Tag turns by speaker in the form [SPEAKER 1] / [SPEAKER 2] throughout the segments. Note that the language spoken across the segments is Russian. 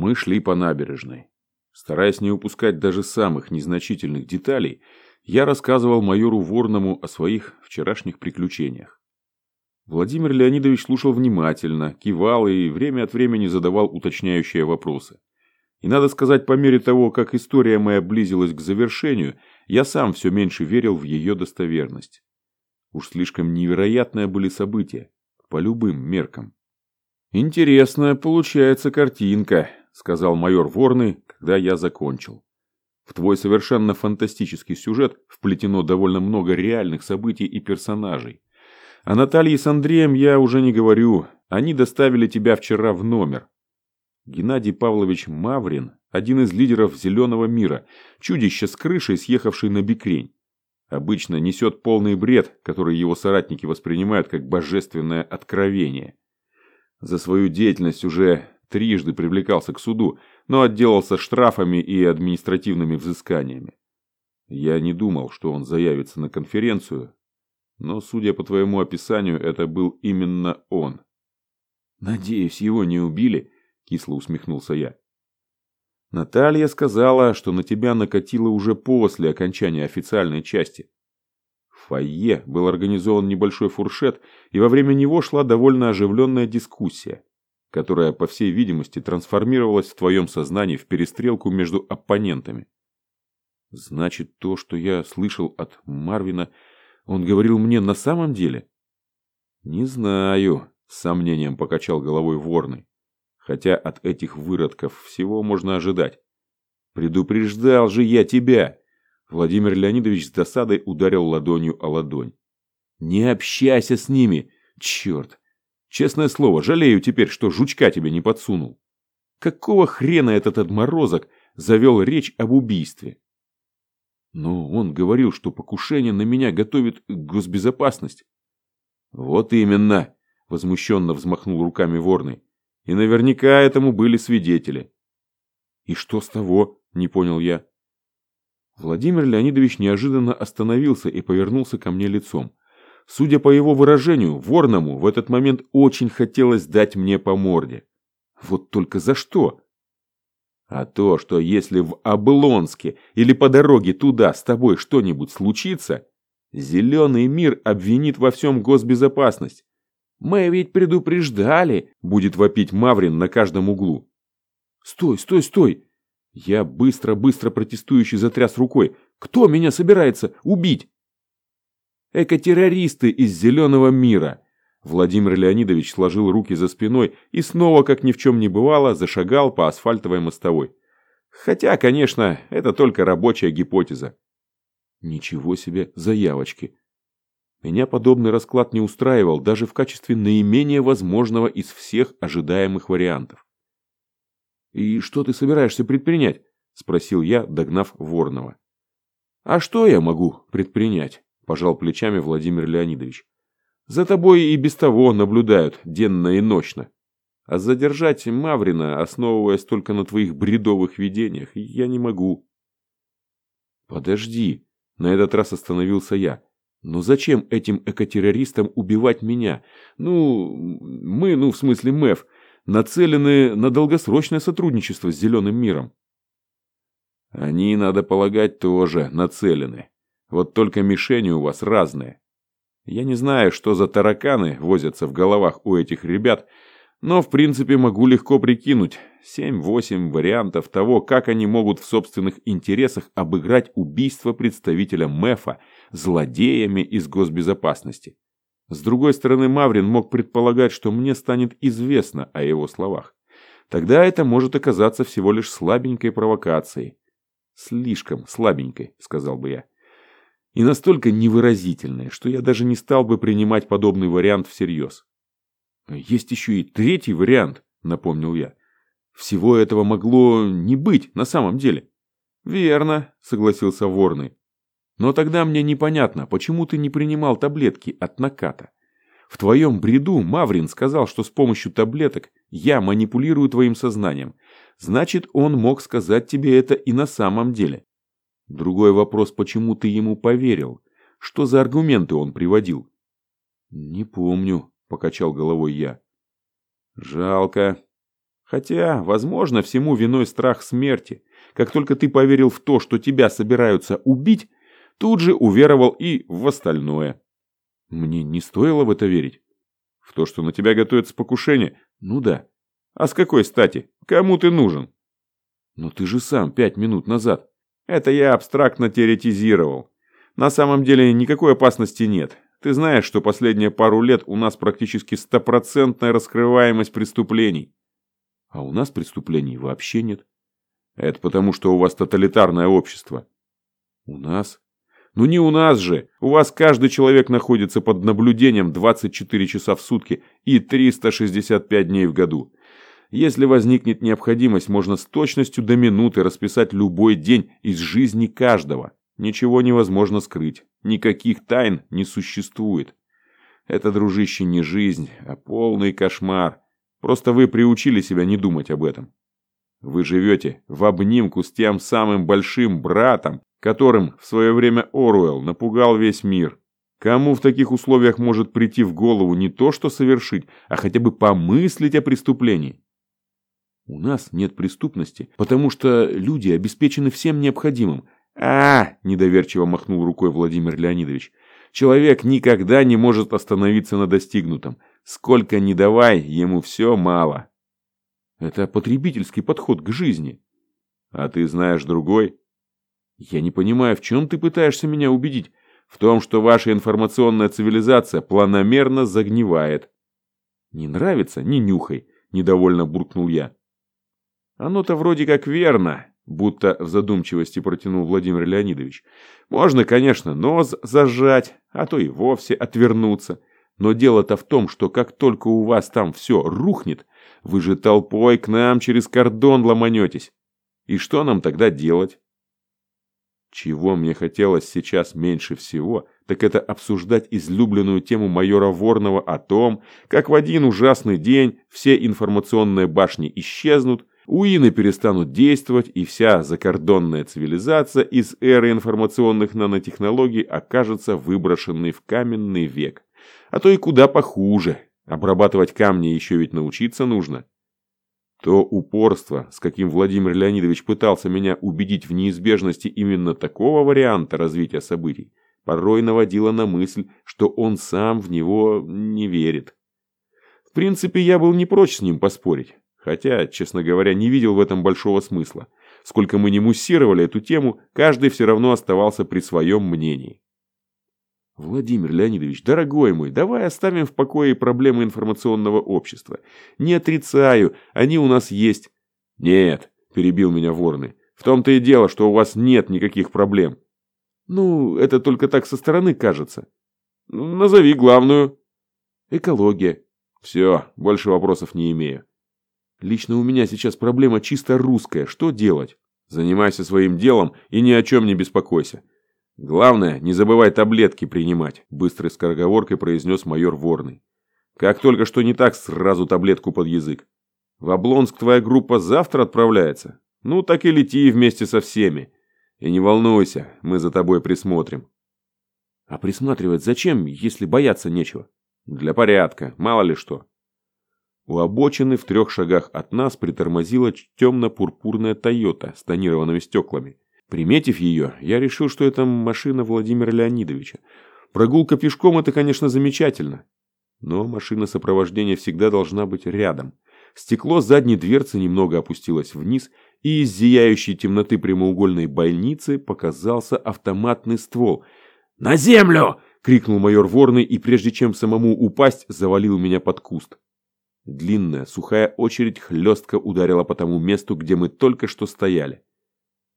[SPEAKER 1] Мы шли по набережной. Стараясь не упускать даже самых незначительных деталей, я рассказывал майору Ворному о своих вчерашних приключениях. Владимир Леонидович слушал внимательно, кивал и время от времени задавал уточняющие вопросы. И надо сказать, по мере того, как история моя близилась к завершению, я сам все меньше верил в ее достоверность. Уж слишком невероятные были события, по любым меркам. «Интересная получается картинка», — сказал майор Ворный, когда я закончил. В твой совершенно фантастический сюжет вплетено довольно много реальных событий и персонажей. О Наталье с Андреем я уже не говорю. Они доставили тебя вчера в номер. Геннадий Павлович Маврин – один из лидеров «Зеленого мира», чудище с крышей, съехавший на бикрень. Обычно несет полный бред, который его соратники воспринимают как божественное откровение. За свою деятельность уже трижды привлекался к суду, но отделался штрафами и административными взысканиями. Я не думал, что он заявится на конференцию, но, судя по твоему описанию, это был именно он. «Надеюсь, его не убили?» – кисло усмехнулся я. Наталья сказала, что на тебя накатило уже после окончания официальной части. В фойе был организован небольшой фуршет, и во время него шла довольно оживленная дискуссия которая, по всей видимости, трансформировалась в твоем сознании в перестрелку между оппонентами. Значит, то, что я слышал от Марвина, он говорил мне на самом деле? Не знаю, с сомнением покачал головой Ворный. Хотя от этих выродков всего можно ожидать. Предупреждал же я тебя! Владимир Леонидович с досадой ударил ладонью о ладонь. Не общайся с ними! Черт! Честное слово, жалею теперь, что жучка тебе не подсунул. Какого хрена этот отморозок завел речь об убийстве? Но он говорил, что покушение на меня готовит госбезопасность. Вот именно, возмущенно взмахнул руками Ворный. И наверняка этому были свидетели. И что с того, не понял я. Владимир Леонидович неожиданно остановился и повернулся ко мне лицом. Судя по его выражению, Ворному в этот момент очень хотелось дать мне по морде. Вот только за что? А то, что если в Облонске или по дороге туда с тобой что-нибудь случится, зеленый мир обвинит во всем госбезопасность. Мы ведь предупреждали, будет вопить Маврин на каждом углу. Стой, стой, стой! Я быстро-быстро протестующий затряс рукой. Кто меня собирается убить? Экотеррористы из зеленого мира. Владимир Леонидович сложил руки за спиной и снова, как ни в чем не бывало, зашагал по асфальтовой мостовой. Хотя, конечно, это только рабочая гипотеза. Ничего себе заявочки. Меня подобный расклад не устраивал даже в качестве наименее возможного из всех ожидаемых вариантов. «И что ты собираешься предпринять?» – спросил я, догнав Ворнова. «А что я могу предпринять?» Пожал плечами Владимир Леонидович. За тобой и без того наблюдают денно и ночно. А задержать Маврина, основываясь только на твоих бредовых видениях, я не могу. Подожди, на этот раз остановился я. Но зачем этим экотеррористам убивать меня? Ну, мы, ну в смысле МЭФ, нацелены на долгосрочное сотрудничество с Зеленым миром. Они, надо полагать, тоже нацелены. Вот только мишени у вас разные. Я не знаю, что за тараканы возятся в головах у этих ребят, но в принципе могу легко прикинуть 7-8 вариантов того, как они могут в собственных интересах обыграть убийство представителя МЭФа злодеями из госбезопасности. С другой стороны, Маврин мог предполагать, что мне станет известно о его словах. Тогда это может оказаться всего лишь слабенькой провокацией. Слишком слабенькой, сказал бы я и настолько невыразительное, что я даже не стал бы принимать подобный вариант всерьез. «Есть еще и третий вариант», — напомнил я. «Всего этого могло не быть на самом деле». «Верно», — согласился Ворный. «Но тогда мне непонятно, почему ты не принимал таблетки от наката. В твоем бреду Маврин сказал, что с помощью таблеток я манипулирую твоим сознанием. Значит, он мог сказать тебе это и на самом деле. Другой вопрос, почему ты ему поверил? Что за аргументы он приводил? Не помню, покачал головой я. Жалко. Хотя, возможно, всему виной страх смерти. Как только ты поверил в то, что тебя собираются убить, тут же уверовал и в остальное. Мне не стоило в это верить. В то, что на тебя готовится покушение? Ну да. А с какой стати? Кому ты нужен? Но ты же сам пять минут назад. Это я абстрактно теоретизировал. На самом деле никакой опасности нет. Ты знаешь, что последние пару лет у нас практически стопроцентная раскрываемость преступлений. А у нас преступлений вообще нет. Это потому, что у вас тоталитарное общество. У нас? Ну не у нас же. У вас каждый человек находится под наблюдением 24 часа в сутки и 365 дней в году. Если возникнет необходимость, можно с точностью до минуты расписать любой день из жизни каждого. Ничего невозможно скрыть. Никаких тайн не существует. Это, дружище, не жизнь, а полный кошмар. Просто вы приучили себя не думать об этом. Вы живете в обнимку с тем самым большим братом, которым в свое время Оруэлл напугал весь мир. Кому в таких условиях может прийти в голову не то, что совершить, а хотя бы помыслить о преступлении? У нас нет преступности, потому что люди обеспечены всем необходимым. А, недоверчиво махнул рукой Владимир Леонидович. Человек никогда не может остановиться на достигнутом. Сколько ни давай, ему все мало. Это потребительский подход к жизни. А ты знаешь другой? Я не понимаю, в чем ты пытаешься меня убедить? В том, что ваша информационная цивилизация планомерно загнивает. Не нравится? Не нюхай, недовольно буркнул я. Оно-то вроде как верно, будто в задумчивости протянул Владимир Леонидович. Можно, конечно, нос зажать, а то и вовсе отвернуться. Но дело-то в том, что как только у вас там все рухнет, вы же толпой к нам через кордон ломанетесь. И что нам тогда делать? Чего мне хотелось сейчас меньше всего, так это обсуждать излюбленную тему майора Ворнова о том, как в один ужасный день все информационные башни исчезнут, Уины перестанут действовать, и вся закордонная цивилизация из эры информационных нанотехнологий окажется выброшенной в каменный век. А то и куда похуже. Обрабатывать камни еще ведь научиться нужно. То упорство, с каким Владимир Леонидович пытался меня убедить в неизбежности именно такого варианта развития событий, порой наводило на мысль, что он сам в него не верит. В принципе, я был не прочь с ним поспорить. Хотя, честно говоря, не видел в этом большого смысла. Сколько мы не муссировали эту тему, каждый все равно оставался при своем мнении. Владимир Леонидович, дорогой мой, давай оставим в покое проблемы информационного общества. Не отрицаю, они у нас есть. Нет, перебил меня Ворны, в том-то и дело, что у вас нет никаких проблем. Ну, это только так со стороны кажется. Назови главную. Экология. Все, больше вопросов не имею. Лично у меня сейчас проблема чисто русская. Что делать? Занимайся своим делом и ни о чем не беспокойся. Главное, не забывай таблетки принимать, быстрой скороговоркой произнес майор Ворный. Как только что не так, сразу таблетку под язык. В Облонск твоя группа завтра отправляется. Ну, так и лети вместе со всеми. И не волнуйся, мы за тобой присмотрим. А присматривать зачем, если бояться нечего? Для порядка, мало ли что. У обочины в трех шагах от нас притормозила темно-пурпурная «Тойота» с тонированными стеклами. Приметив ее, я решил, что это машина Владимира Леонидовича. Прогулка пешком – это, конечно, замечательно. Но машина сопровождения всегда должна быть рядом. Стекло задней дверцы немного опустилось вниз, и из зияющей темноты прямоугольной больницы показался автоматный ствол. «На землю!» – крикнул майор Ворный, и прежде чем самому упасть, завалил меня под куст. Длинная, сухая очередь хлестко ударила по тому месту, где мы только что стояли.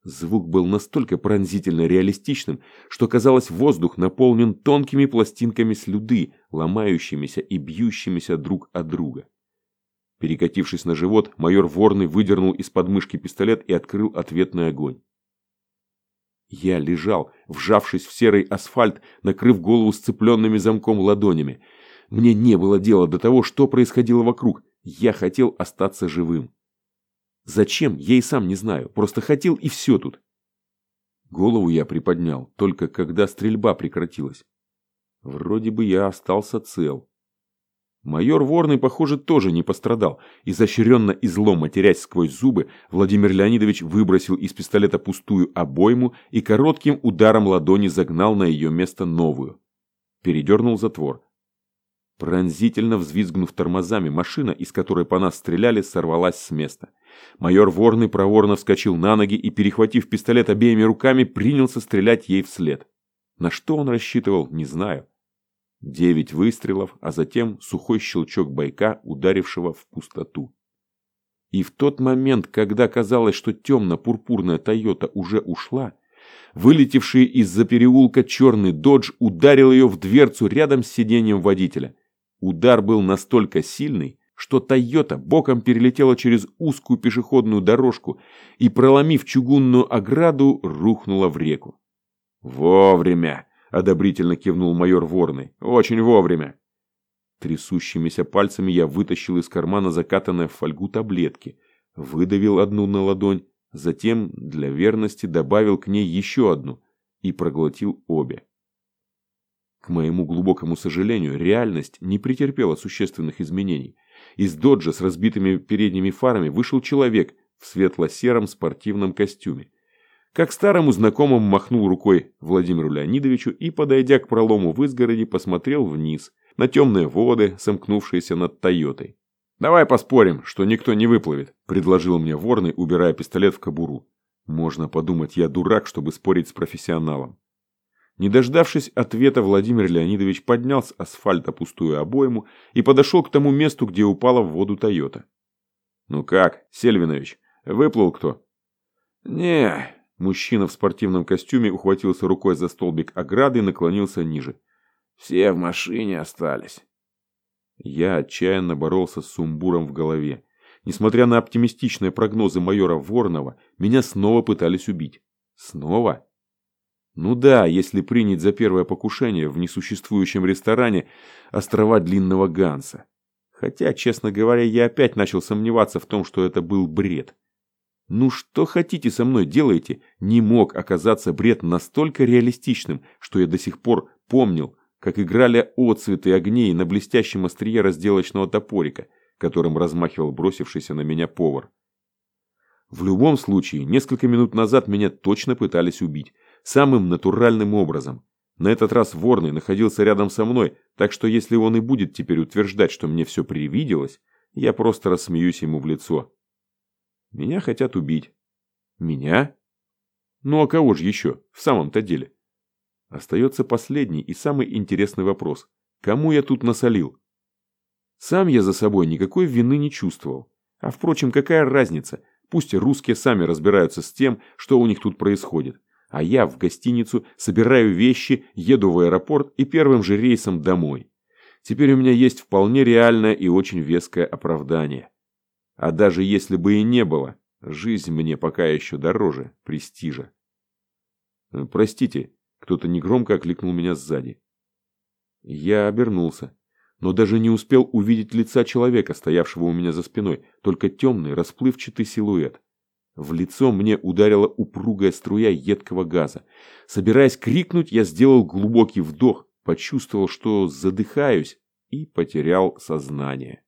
[SPEAKER 1] Звук был настолько пронзительно реалистичным, что казалось воздух наполнен тонкими пластинками слюды, ломающимися и бьющимися друг от друга. Перекатившись на живот, майор Ворный выдернул из подмышки пистолет и открыл ответный огонь. Я лежал, вжавшись в серый асфальт, накрыв голову сцепленными замком ладонями. Мне не было дела до того, что происходило вокруг. Я хотел остаться живым. Зачем, я и сам не знаю. Просто хотел и все тут. Голову я приподнял, только когда стрельба прекратилась. Вроде бы я остался цел. Майор Ворный, похоже, тоже не пострадал. Изощренно и зло матерясь сквозь зубы, Владимир Леонидович выбросил из пистолета пустую обойму и коротким ударом ладони загнал на ее место новую. Передернул затвор. Пронзительно взвизгнув тормозами, машина, из которой по нас стреляли, сорвалась с места. Майор Ворный проворно вскочил на ноги и, перехватив пистолет обеими руками, принялся стрелять ей вслед. На что он рассчитывал, не знаю. Девять выстрелов, а затем сухой щелчок байка, ударившего в пустоту. И в тот момент, когда казалось, что темно-пурпурная Тойота уже ушла, вылетевший из-за переулка черный додж ударил ее в дверцу рядом с сиденьем водителя. Удар был настолько сильный, что Тойота боком перелетела через узкую пешеходную дорожку и, проломив чугунную ограду, рухнула в реку. «Вовремя!» одобрительно кивнул майор Ворный. Очень вовремя. Трясущимися пальцами я вытащил из кармана закатанные в фольгу таблетки, выдавил одну на ладонь, затем для верности добавил к ней еще одну и проглотил обе. К моему глубокому сожалению, реальность не претерпела существенных изменений. Из доджа с разбитыми передними фарами вышел человек в светло-сером спортивном костюме. Как старому знакомому махнул рукой Владимиру Леонидовичу и, подойдя к пролому в изгороди, посмотрел вниз, на темные воды, сомкнувшиеся над Тойотой. «Давай поспорим, что никто не выплывет», – предложил мне Ворный, убирая пистолет в кобуру. Можно подумать, я дурак, чтобы спорить с профессионалом. Не дождавшись ответа, Владимир Леонидович поднял с асфальта пустую обойму и подошел к тому месту, где упала в воду Тойота. «Ну как, Сельвинович, выплыл кто?» «Не, Мужчина в спортивном костюме ухватился рукой за столбик ограды и наклонился ниже. «Все в машине остались». Я отчаянно боролся с сумбуром в голове. Несмотря на оптимистичные прогнозы майора Воронова, меня снова пытались убить. Снова? Ну да, если принять за первое покушение в несуществующем ресторане острова Длинного Ганса. Хотя, честно говоря, я опять начал сомневаться в том, что это был бред. Ну что хотите со мной делаете, не мог оказаться бред настолько реалистичным, что я до сих пор помнил, как играли отцветы огней на блестящем острие разделочного топорика, которым размахивал бросившийся на меня повар. В любом случае, несколько минут назад меня точно пытались убить, самым натуральным образом. На этот раз Ворный находился рядом со мной, так что если он и будет теперь утверждать, что мне все привиделось, я просто рассмеюсь ему в лицо. Меня хотят убить. Меня? Ну а кого же еще, в самом-то деле? Остается последний и самый интересный вопрос. Кому я тут насолил? Сам я за собой никакой вины не чувствовал. А впрочем, какая разница? Пусть русские сами разбираются с тем, что у них тут происходит. А я в гостиницу собираю вещи, еду в аэропорт и первым же рейсом домой. Теперь у меня есть вполне реальное и очень веское оправдание. А даже если бы и не было, жизнь мне пока еще дороже престижа. Э, «Простите», — кто-то негромко окликнул меня сзади. Я обернулся, но даже не успел увидеть лица человека, стоявшего у меня за спиной, только темный, расплывчатый силуэт. В лицо мне ударила упругая струя едкого газа. Собираясь крикнуть, я сделал глубокий вдох, почувствовал, что задыхаюсь и потерял сознание.